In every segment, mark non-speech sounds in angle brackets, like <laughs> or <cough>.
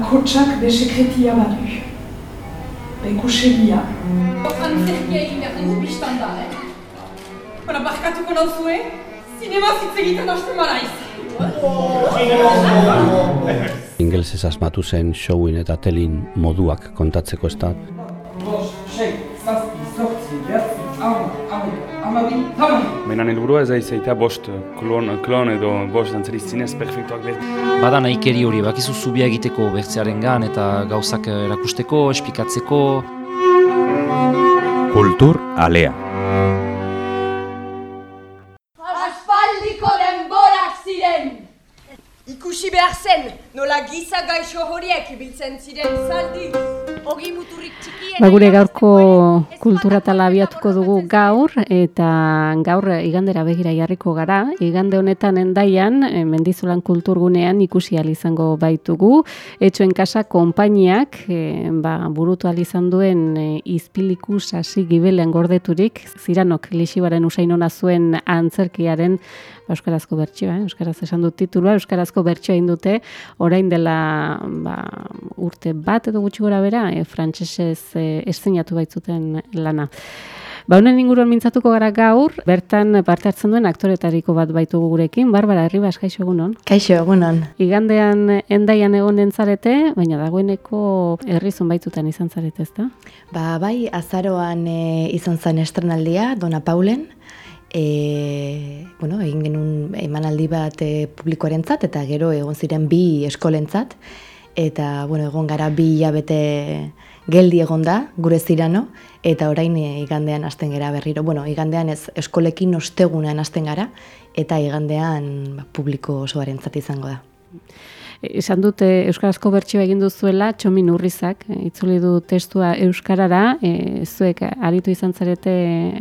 bakotsak be sekretia badu. Be kusegia. Antzerkia egin behar dugu biztan da, eh? Bara, barkatuko nauzue, zinema zitzegiten hasten maraiz. Ingelsez asmatu zen showin eta telin moduak kontatzeko ez da. Menan helburua ez aizaita bost klon, klon edo bost dantzari zinez perfektuak behar. Bada nahikeri hori, bakizu zubia egiteko bertzearen gan eta gauzak erakusteko, espikatzeko. Kultur alea. Aspaldiko denborak ziren! Ikusi behar zen, nola giza gaixo horiek ibiltzen ziren zaldi. Ba, gure gaurko kulturatala abiatuko dugu gaur, eta gaur igandera begira jarriko gara. Igande honetan endaian, eh, mendizulan kulturgunean ikusi izango baitugu. Etxoen kasa konpainiak, eh, ba, burutu ahal izan duen eh, izpiliku sasi gibelean gordeturik, ziranok lixibaren usainona zuen antzerkiaren Euskarazko bertsioa, eh? Euskaraz esan dut titulua, Euskarazko bertsioa egin dute, orain dela ba, urte bat edo gutxi gora bera, e, frantsesez e, eszenatu baitzuten lana. Ba, honen inguruan mintzatuko gara gaur, bertan parte hartzen duen aktoretariko bat baitugu gurekin, Barbara Herribas, kaixo egunon. Kaixo, egunon. Igandean endaian egon zarete, baina dagoeneko herrizun baitzutan izan zarete, ezta? Ba, bai, azaroan e, izan zen estrenaldia, Dona Paulen, e, bueno, egin genuen emanaldi bat e, publikoarentzat eta gero egon ziren bi eskolentzat eta bueno, egon gara bi hilabete geldi egon da gure zirano eta orain e, igandean hasten gara berriro. Bueno, igandean ez eskolekin ostegunean hasten gara eta igandean ba, publiko osoarentzat izango da. Esan dute Euskarazko bertsioa egin duzuela, txomin urrizak, e, itzuli du testua Euskarara, e, zuek aritu izan zarete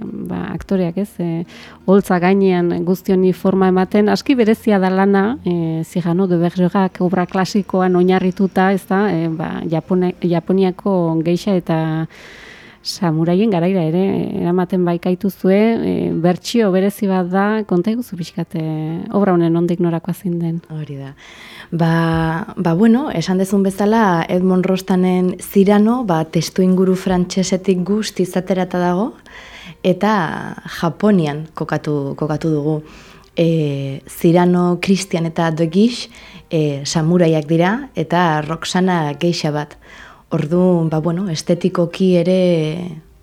ba, aktoreak ez, e, holtza gainean guztioni forma ematen, aski berezia da lana, e, zigano de bergegak obra klasikoan oinarrituta, ez da, e, ba, Japone, Japoniako geixa eta samuraien garaira ere eramaten baikaitu zue, e, bertsio berezi bat da, konta iguzu pixkate, obra honen ondik norakoa zein den. Hori da. Ba, ba bueno, esan dezun bezala Edmond Rostanen zirano, ba, testu inguru frantsesetik guzti izaterata dago, eta Japonian kokatu, kokatu dugu. E, zirano, Christian eta Dogish e, samuraiak dira, eta Roxana geixa bat. Orduan, ba, bueno, estetikoki ere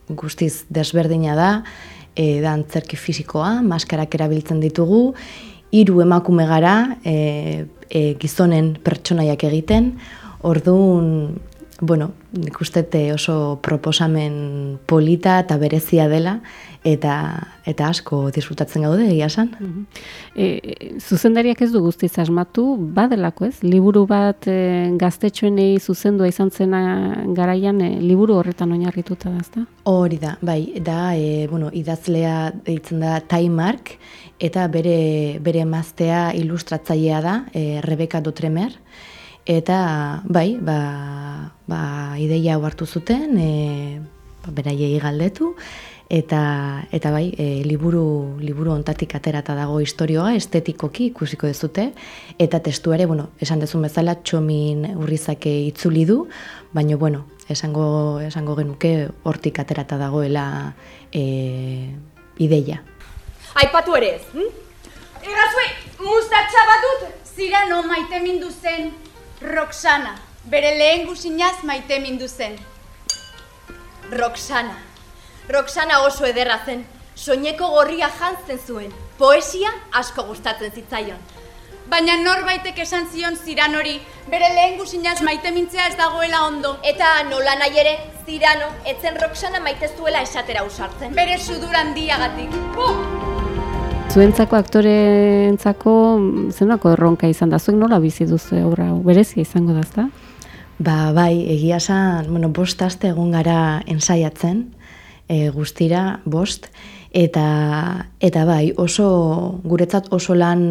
guztiz desberdina da, e, da antzerki fisikoa, maskarak erabiltzen ditugu, hiru emakume gara, e, e, gizonen pertsonaiak egiten, orduan, bueno, nik oso proposamen polita eta berezia dela, eta eta asko disfrutatzen gaude egia san. Mm zuzendariak ez du guztiz asmatu, badelako ez? Liburu bat e, gaztetxoenei zuzendua izan zena garaian, e, liburu horretan oinarrituta da, ezta? Hori da, bai, da, e, bueno, idazlea deitzen da Taimark, eta bere, bere maztea ilustratzailea da, e, Rebeka Dotremer, eta bai, ba, ba, ideia hartu zuten, e, ba, beraiei galdetu, eta eta bai, e, liburu liburu ontatik aterata dago istorioa estetikoki ikusiko dezute eta testu ere, bueno, esan dezun bezala txomin urrizake itzuli du, baina bueno, esango esango genuke hortik aterata dagoela e, ideia. Aipatu ere ez, hm? Erazue, mustatxa bat dut, zira no maite mindu zen Roxana, bere lehen guzinaz maite mindu zen. Roxana. Roxana oso ederra zen, soineko gorria jantzen zuen, poesia asko gustatzen zitzaion. Baina norbaitek esan zion ziran hori, bere lehen guzinaz maite mintzea ez dagoela ondo. Eta nola nahi ere, zirano, etzen Roxana maite zuela esatera usartzen. Bere suduran diagatik. Zuentzako aktoreentzako zenako erronka izan da, zuek nola bizi duzu obra berezia izango da, ezta? Ba, bai, egia san, bueno, bost aste egun gara ensaiatzen, e, guztira bost eta eta bai oso guretzat oso lan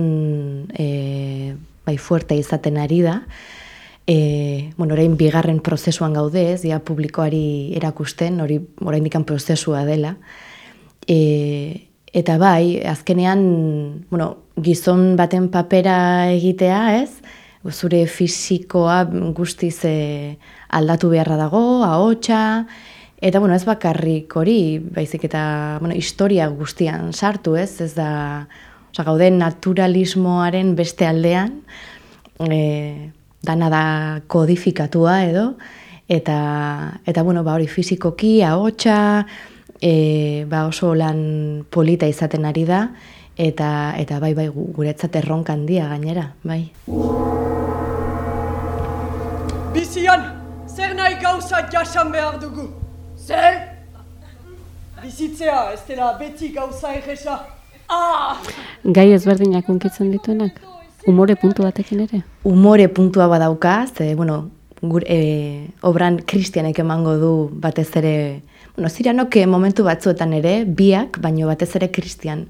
e, bai fuerte izaten ari da e, bueno, orain bigarren prozesuan gaude ez, ja publikoari erakusten, hori orain ikan prozesua dela. E, eta bai, azkenean, bueno, gizon baten papera egitea ez, zure fisikoa guztiz e, aldatu beharra dago, ahotsa, eta bueno, ez bakarrik hori, baizik eta bueno, historia guztian sartu, ez? Ez da, oza, gaude naturalismoaren beste aldean, e, dana da kodifikatua edo, eta, eta bueno, ba, hori fizikoki, ahotsa, e, ba, oso lan polita izaten ari da, eta eta bai bai guretzat erronka handia gainera, bai. Bizian, zer nahi gauza jasan behar dugu? Zer? Bizitzea, ez dela beti gauza egesa. Ah! Gai ezberdinak unkitzen dituenak? Umore puntu batekin ere? Umore puntua badauka, ze, bueno, gure, e, obran kristianek emango du batez ere, bueno, ziranok momentu batzuetan ere, biak, baino batez ere kristian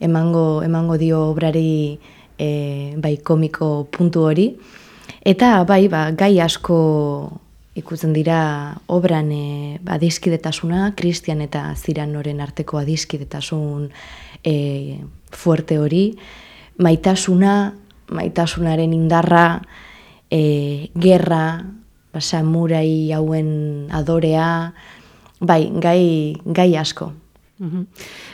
emango, emango dio obrari e, bai komiko puntu hori. Eta bai, ba, gai asko ikusten dira obran e, adiskidetasuna, kristian eta ziranoren arteko adiskidetasun e, fuerte hori, maitasuna, maitasunaren indarra, e, gerra, ba, samurai hauen adorea, bai, gai, gai asko.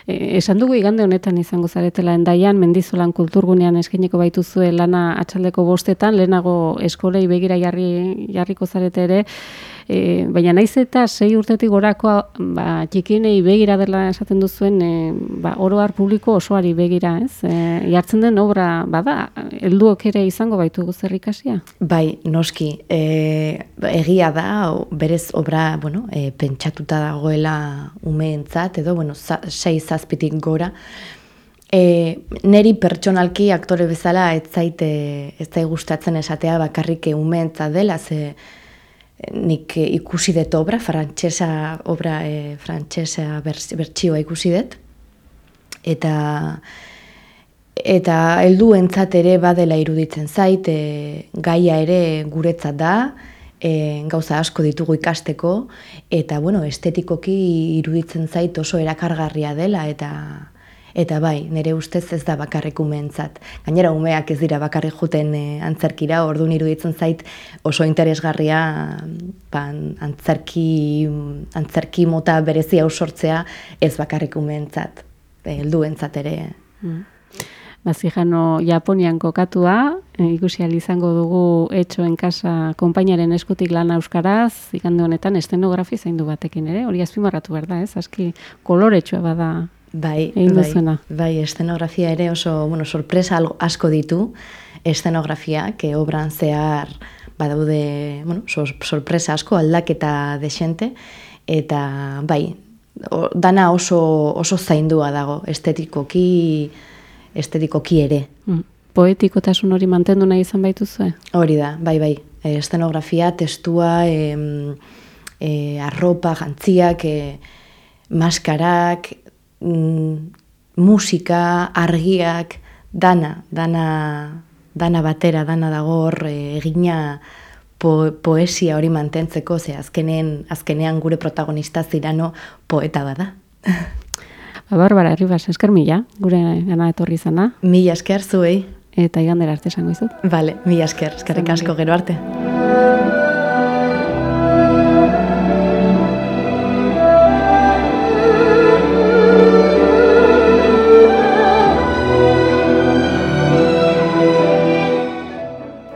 E, esan dugu igande honetan izango zaretela endaian, mendizolan kulturgunean eskeneko baituzue lana atxaldeko bostetan, lehenago eskolei begira jarri, jarriko zarete ere, E, baina naiz eta sei urtetik gorako ba, txikinei begira dela esaten duzuen e, ba, oroar publiko osoari begira, ez? E, jartzen den obra, bada, helduok ere izango baitu guzerrikasia? Bai, noski, e, egia da, berez obra, bueno, e, pentsatuta dagoela umeentzat, edo, bueno, za, sei zazpitik gora, E, neri pertsonalki aktore bezala ez zaite ez zait gustatzen esatea bakarrik umentza dela ze nik ikusi dut obra, frantsesa obra e, frantsesa bertsioa ikusi dut. Eta eta helduentzat ere badela iruditzen zait, e, gaia ere guretzat da, e, gauza asko ditugu ikasteko eta bueno, estetikoki iruditzen zait oso erakargarria dela eta Eta bai, nire ustez ez da bakarrik umeentzat. Gainera umeak ez dira bakarrik juten e, antzerkira, ordu niru ditzen zait oso interesgarria ba, antzerki, antzerki mota berezi hau sortzea ez bakarrik umeentzat, e, helduentzat ere. Mm. Bazijano Japonian kokatua, e, ikusi izango dugu etxoen kasa konpainaren eskutik lan euskaraz, ikande honetan estenografi zaindu batekin ere, hori azpimarratu behar da, ez? Aski koloretsua bada Bai, bai, bai, estenografia ere oso, bueno, sorpresa asko ditu, estenografia, que obran zehar, badaude, bueno, sorpresa asko, aldaketa desente, eta, bai, dana oso, oso zaindua dago, estetikoki, estetikoki ere. Mm. Poetikotasun hori mantendu nahi izan baituzu, Hori da, bai, bai, estenografia, testua, e, e, arropa, jantziak, e, maskarak, mm, musika, argiak, dana, dana, dana batera, dana dago hor e, egina po, poesia hori mantentzeko, ze azkenen, azkenean gure protagonista zirano poeta bada. <laughs> Ba, Barbara, Arribas, esker mila, gure gana etorri zana. Mila esker zuei. Eta igandera arte esango izut. Vale, mila esker, eskerrik asko gero arte.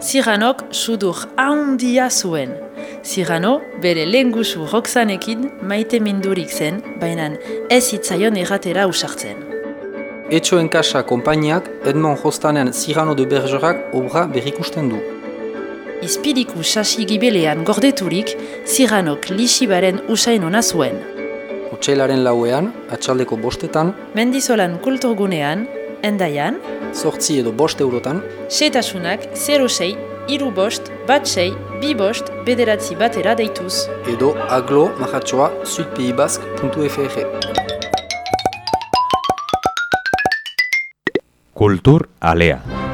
Ziranok sudur handia zuen. Zirano bere lengusu roxanekin maite mindurik zen, baina ez hitzaion erratera usartzen. Etxoen kasa kompainiak Edmond Hostanen Zirano de Bergerak obra berrikusten du. Izpidiku sasi gibelean gordeturik, Ziranok lisibaren usain hona zuen. Otsailaren lauean, atxaldeko bostetan, Mendizolan kulturgunean, endaian, sortzi edo bost eurotan, setasunak 06, iru bost, bat sei, bi bost, bederatzi batera deituz. Edo aglo mahatsoa sudpibask.fr Kultur alea.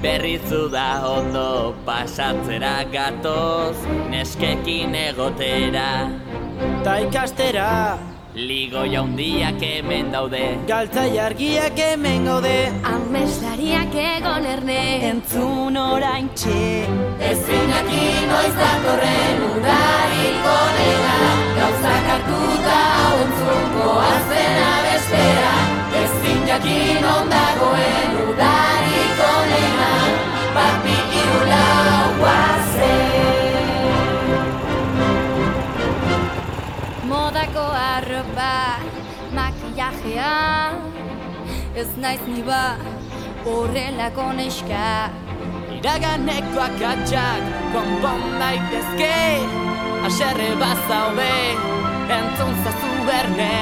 Berrizu da ondo pasatzera gatoz neskekin egotera. Ta ikastera Ligo jaundiak hemen daude. Galtzai argiak hemen gaude. Ameslariak egon erne. Entzun orain txe. Ezinaki noiz datorren udarik onena. Gauzak hartuta hau entzunko azena bestera. Ezin jakin ondagoen udarik arropa, makillajea Ez naiz ni ba, horrelako neska. Iraganeko akatsak konpon daitezke Aserre bazaude, entzun zazu berne.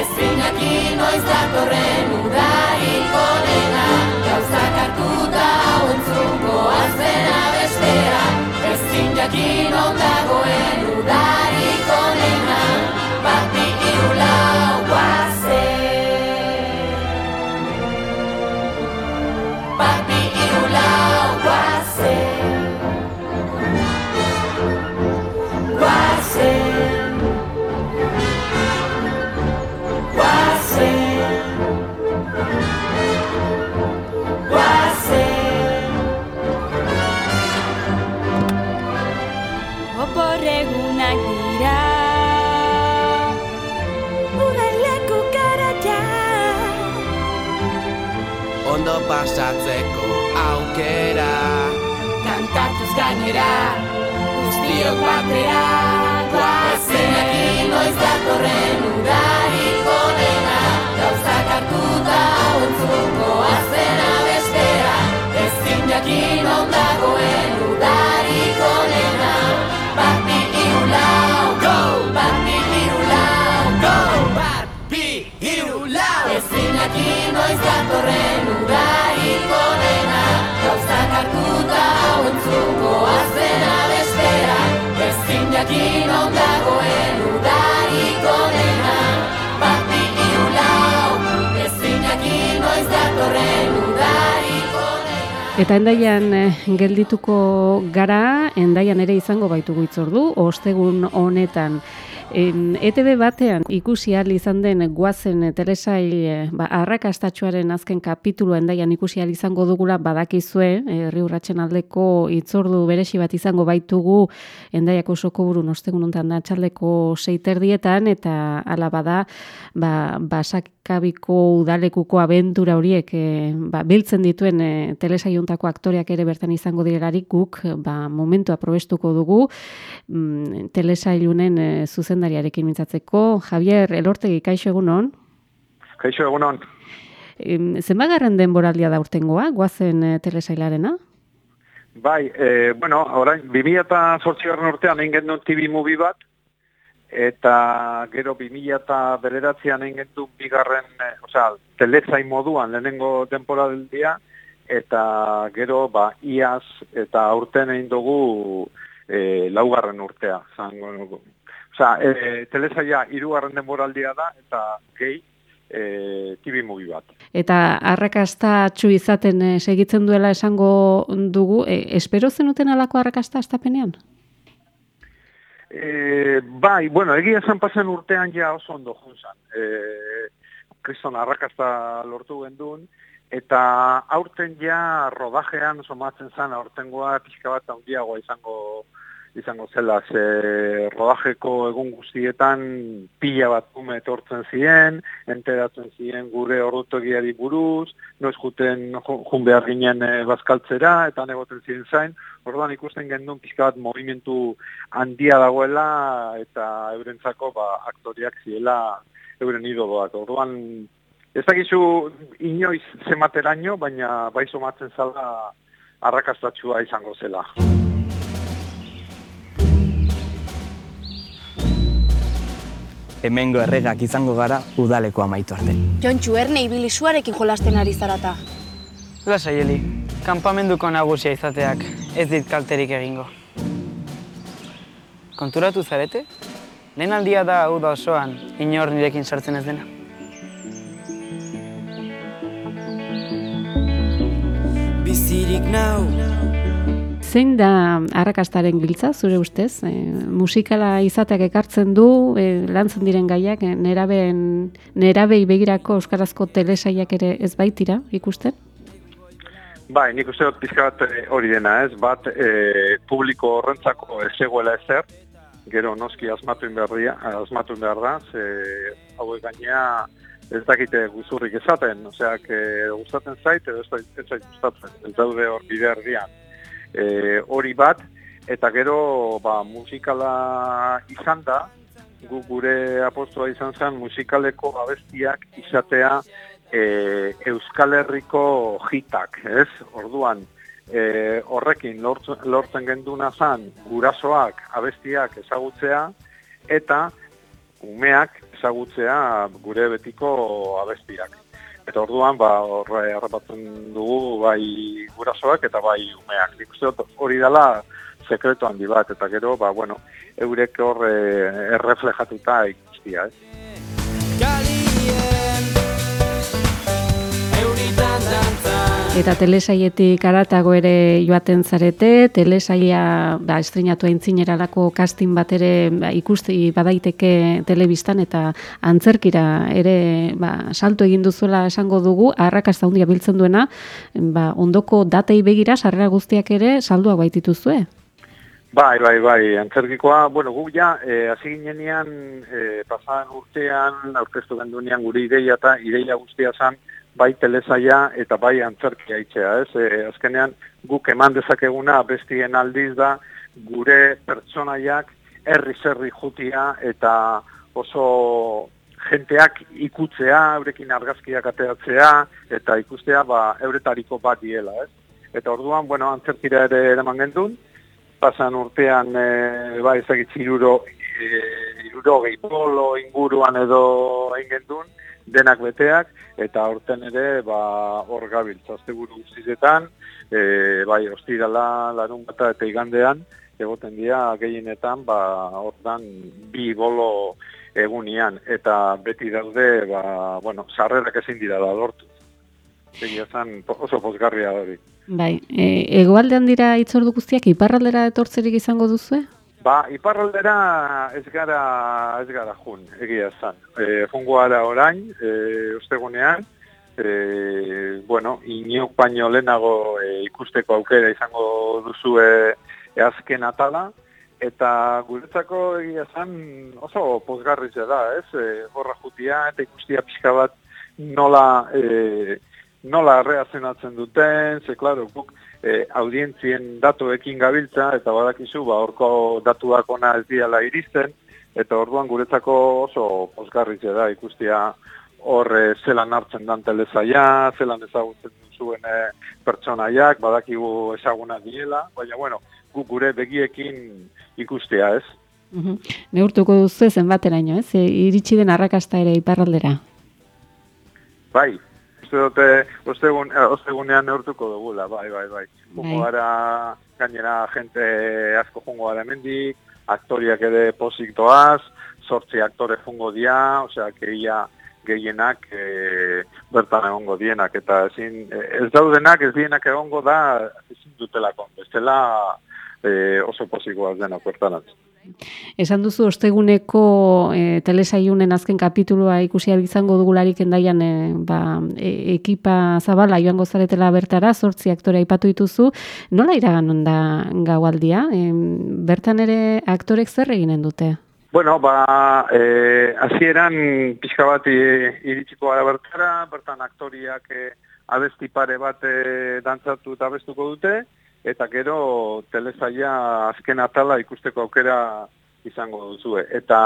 Ezinaki noiz datorren udarik onena Gauzak hartuta hau entzunko azena bestera Ezin jakin ondagoen udarik onena Bati irulau guazen pasatzeko aukera Kantatuz gainera Guztiok batera Guazenekin noiz datorren udarik onena Gauzak hartuta hau entzungo azena bestera Ezin jakin ondagoen udarik onena Bat bi hiru lau Go! Bat bi hiru lau Go! Bat bi hiru lau Ezin jakin noiz datorren udarik Gauzak hartuta hau entzungo azena bestera Ezin jakin ondagoen udarik onena Bat bi hiru lau Ezin jakin noiz datorren udarik onena Eta endaian eh, geldituko gara, endaian ere izango baitugu itzordu, ostegun honetan. Em, ETV batean ikusi ahal izan den guazen eh, telesail eh, ba, arrakastatxoaren azken kapitulua endaian ikusi ahal izango dugula badakizue, herri urratsen aldeko itzordu beresi bat izango baitugu endaiako osoko burun ostegun honetan da txaldeko seiterdietan eta hala bada ba, basakabiko udalekuko abentura horiek eh, ba, biltzen dituen eh, telesailuntako aktoreak ere bertan izango direlarik guk ba, momentua probestuko dugu mm, telesailunen eh, zuzendariarekin mintzatzeko. Javier, elortegi, kaixo egunon? Kaixo egunon. Em, Zenbagarren denboraldia da urtengoa, guazen eh, telesailarena? Bai, e, bueno, orain, 2008 garren urtean egin genuen TV movie bat, eta gero 2000 eta bederatzean egin bigarren, e, osea, telesain moduan lehenengo temporaldia, eta gero, ba, iaz, eta aurten egin dugu e, laugarren urtea. Zango, osea, e, telesaia hirugarren denboraldia da, eta gehi, e, TV movie bat. Eta arrakasta txu izaten eh, segitzen duela esango dugu, e, espero zenuten alako arrakasta astapenean? E, bai, bueno, egia esan pasen urtean ja oso ondo junzan. E, kriston arrakasta lortu gendun, eta aurten ja rodajean somatzen zan, aurtengoa pixka bat handiagoa izango izango zela, ze rodajeko egun guztietan pila bat ume etortzen ziren, enteratzen ziren gure ordutegiari buruz, noiz juten jun behar ginen e, bazkaltzera, eta negoten ziren zain, orduan ikusten gendun pixka bat movimentu handia dagoela, eta eurentzako ba, aktoriak ziela euren idoloak. Orduan, ez dakizu inoiz zemateraino, baina bai somatzen zala arrakastatxua izango zela. Hemengo erregak izango gara udaleko amaitu arte. Jontxu, erne ibili suarekin jolasten ari zarata. Lasa, Eli, kanpamenduko nagusia izateak ez dit kalterik egingo. Konturatu zarete? Lehen aldia da hau da osoan inor nirekin sartzen ez dena. Bizirik nau zein da arrakastaren giltza, zure ustez? E, musikala izateak ekartzen du, e, lantzen diren gaiak, e, nerabei begirako euskarazko telesaiak ere ez baitira ikusten? Bai, nik uste dut pizka bat hori dena, ez? Bat, e, publiko horrentzako ez egoela ezer, gero noski asmatu berria, asmatu behar da, ze hauek gainea ez dakite guzurrik esaten, oseak e, gustatzen zait, edo ez zait gustatzen, ez daude hor bide erdian. E, hori bat, eta gero ba, musikala izan da, gu gure apostoa izan zen musikaleko abestiak izatea e, Euskal Herriko hitak, ez? Orduan, e, horrekin lortzen, lortzen genduna zan gurasoak abestiak ezagutzea eta umeak ezagutzea gure betiko abestiak. Eta orduan, ba, horre harrapatzen dugu bai gurasoak eta bai umeak. Nik hori dela sekretu handi bat, eta gero, ba, bueno, eurek hor erreflejatuta ikustia, ez? Eta telesaietik aratago ere joaten zarete, telesaia ba, estrenatu aintzineralako casting bat ere ba, ikusti badaiteke telebistan eta antzerkira ere ba, salto egin duzuela esango dugu, arrakasta handia biltzen duena, ba, ondoko datei begira sarrera guztiak ere salduak baitituzue. Bai, bai, bai, antzerkikoa, bueno, gu ja, eh, hasi ginenean, eh, pasadan urtean, aurkeztu gendunean gure ideia eta ideia guztia zan, bai telesaia eta bai antzerkia itxea, ez? E, azkenean guk eman dezakeguna bestien aldiz da gure pertsonaiak herri zerri jutia eta oso jenteak ikutzea, eurekin argazkiak ateratzea eta ikustea ba euretariko bat diela, ez? Eta orduan, bueno, antzerkira ere eraman gendun, pasan urtean e, bai ezagitzi iruro, e, iruro gehi polo inguruan edo egin gendun, denak beteak, eta horten ere ba, hor gabiltza, azte buru guztizetan, e, bai, ostirala, larun bata eta igandean, egoten dira gehienetan, ba, hortan bi bolo egunian, eta beti daude, ba, bueno, sarrerak ezin dira da lortu. Egia oso pozgarria hori. Bai, e, egoaldean dira itzordu guztiak, iparraldera etortzerik izango duzue? Ba, iparraldera ez gara, ez gara jun, egia zan. E, fungo gara orain, e, ostegunean, e, bueno, iniok baino lehenago e, ikusteko aukera izango duzu e, azken atala, eta guretzako egia zan oso pozgarriz da, ez? E, horra jutia eta ikustia pixka bat nola, e, nola reazenatzen duten, ze, klaro, guk, e, audientzien datuekin gabiltza, eta badakizu, ba, orko datuak ona ez diala iristen, eta orduan guretzako oso posgarritze da ikustia hor e, zelan hartzen dan telezaia, zelan ezagutzen zuen e, pertsonaiak, badakigu ezaguna diela, baina, bueno, gu gure begiekin ikustea, ez? Uhum. Neurtuko duzu zenbateraino, ez? E, iritsi den arrakasta ere iparraldera. Bai, uste dute ostegun, eh, ostegunean neurtuko dugula, bai, bai, bai. Jungo bai. gara, gainera jente asko jungo gara hemendik, aktoriak ere pozik doaz, sortzi aktore fungo dia, osea, keia gehienak e, bertan egongo dienak, eta ezin, ez daudenak ez dienak egongo da ezin dutelako, bestela e, oso pozikoa denak bertan Esan duzu osteguneko e, telesaiunen azken kapitulua ikusi izango dugularik endaian e, ba, e, ekipa zabala joango zaretela bertara, sortzi aktore aipatu dituzu. Nola iragan da gaualdia? E, bertan ere aktorek zer eginen dute? Bueno, ba, e, azieran pixka bat iritsiko gara bertara, bertan aktoriak e, abesti pare bat e, dantzatu eta abestuko dute, eta gero telesaia azken atala ikusteko aukera izango duzue. Eta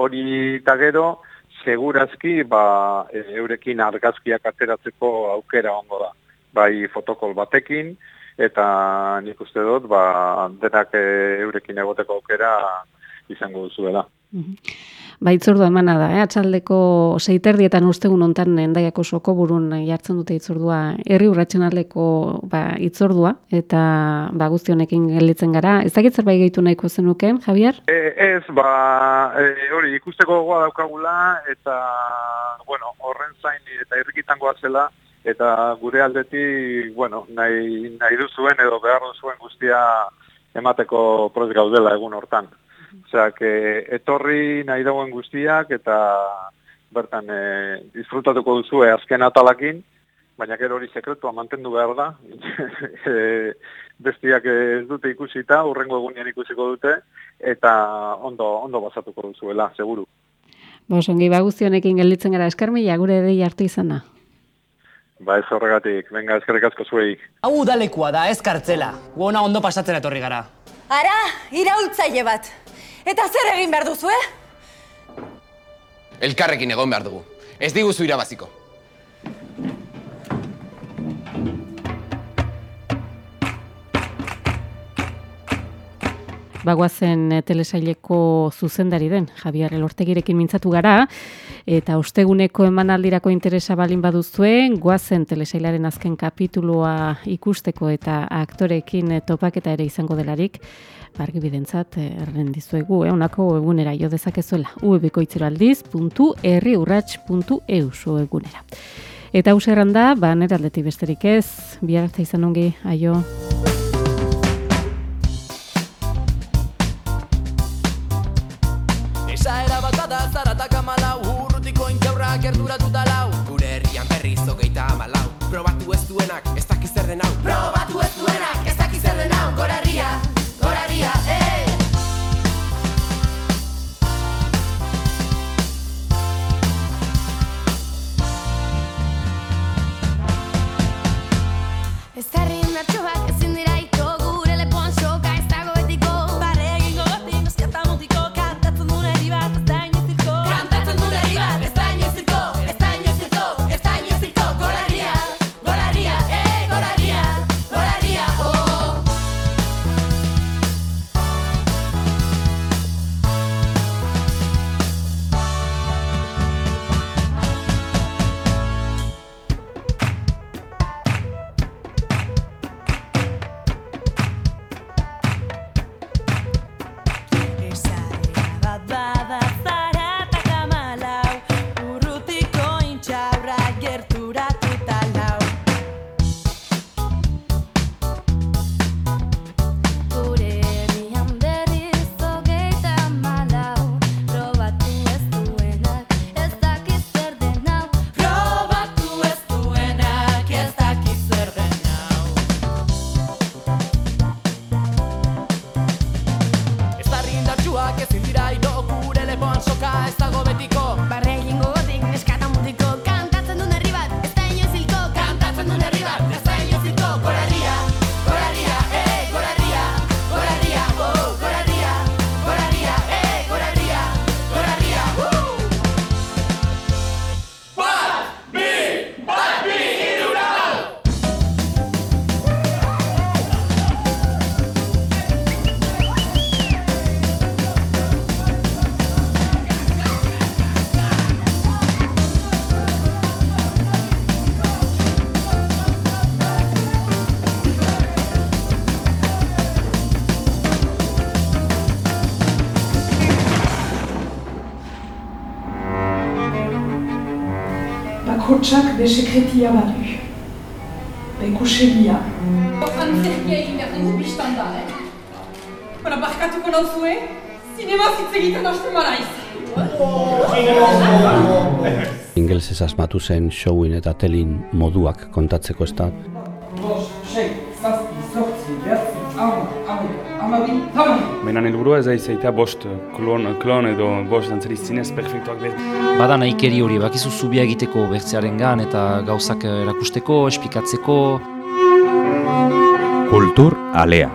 hori eta gero, segurazki ba, e, eurekin argazkiak ateratzeko aukera ongo da. Bai fotokol batekin, eta nik uste dut, ba, denak e, eurekin egoteko aukera izango duzuela. Mm Baitzordu emana da, eh? atxaldeko seiterdietan ustegun ontan endaiako soko burun jartzen dute itzordua herri urratxen aldeko ba, itzordua, eta ba, guzti honekin gelditzen gara. Ez dakit zerbait gehitu nahiko zenuken, Javier? E, ez, ba, e, hori, ikusteko gogoa daukagula, eta, bueno, horren zain eta irrikitangoa zela, eta gure aldetik, bueno, nahi, nahi duzuen edo behar duzuen guztia emateko proz gaudela egun hortan. Osea, que etorri nahi dagoen guztiak eta bertan e, disfrutatuko duzue azken atalakin, baina gero hori sekretua mantendu behar da. <laughs> e, bestiak ez dute ikusita, urrengo egunean ikusiko dute, eta ondo, ondo basatuko duzuela, seguru. Bos, ongi ba guztionekin gelditzen gara eskarmila gure dei hartu izana. Ba ez horregatik, venga eskerrik asko zuei. Hau udalekua da, ez kartzela. Guona ondo pasatzen etorri gara. Ara, iraultzaile bat. Eta zer egin behar duzu, eh? Elkarrekin egon behar dugu. Ez diguzu irabaziko. Bagoazen eh, telesaileko zuzendari den, Javier Elortegirekin mintzatu gara, eta osteguneko emanaldirako interesa balin baduzue, goazen telesailaren azken kapitulua ikusteko eta aktorekin eh, topaketa ere izango delarik, bargi bidentzat, erren dizuegu, eh, onako egunera jo dezakezuela, uebikoitzeroaldiz.erriurratx.eu so egunera. Eta hauserran da, ba, nera aldetik besterik ez, bihar arte izan ongi, aio. Intxaurra gerturatuta lau Bakotsak be sekretia badu. Bekusegia. Antzerkia egin behar dugu biztan da, eh? Bara, barkatuko nauzue, zinema zitz egiten hasten banaiz. Ingelsez asmatu zen showin eta telin moduak kontatzeko ez da Bost, sei, zazpi, zortzi, behatzi, hamar, hamaika, hamabi, hamabi. Menan helburua ez da izaita bost klon, klon edo bost dantzari zinez perfektuak behar. Bada nahikeri hori, bakizu zubia egiteko bertzearen gan eta gauzak erakusteko, espikatzeko. Kultur alea.